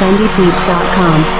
SandyPeace.com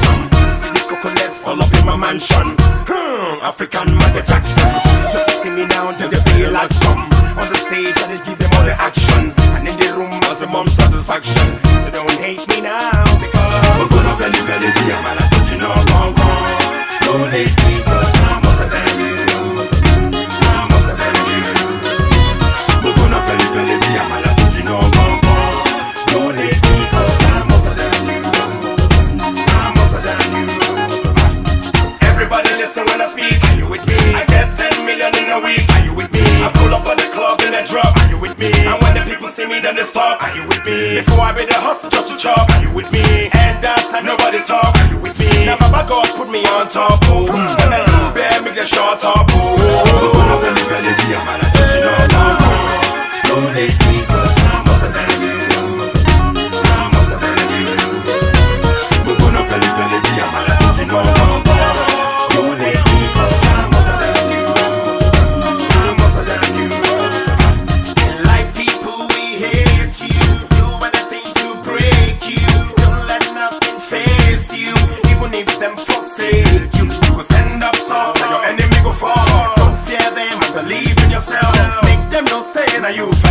my mansion. Hmm, African Michael Jackson. Look me now till they feel like some. On the stage, I just give them all the action. see me, them they stop. Are you with me? Before I be the hustle just to chop. Are you with me? And dance time, nobody talk. Are you with me? Now my God put me on top. Oh, mm. and I do bear, make the short talk. Oh. You.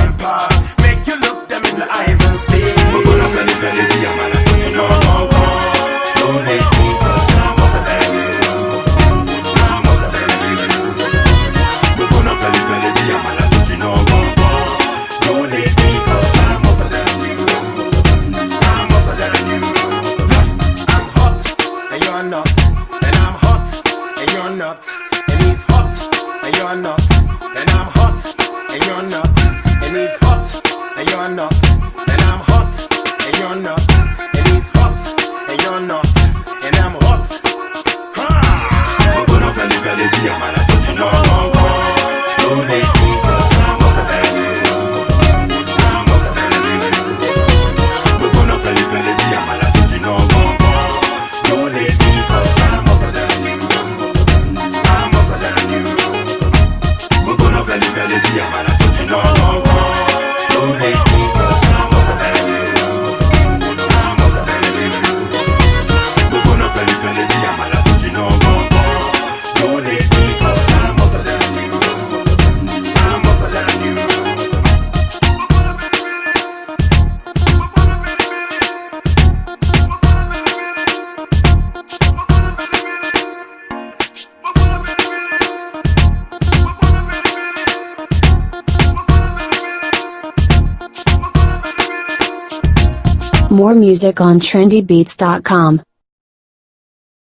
More music on trendybeats.com.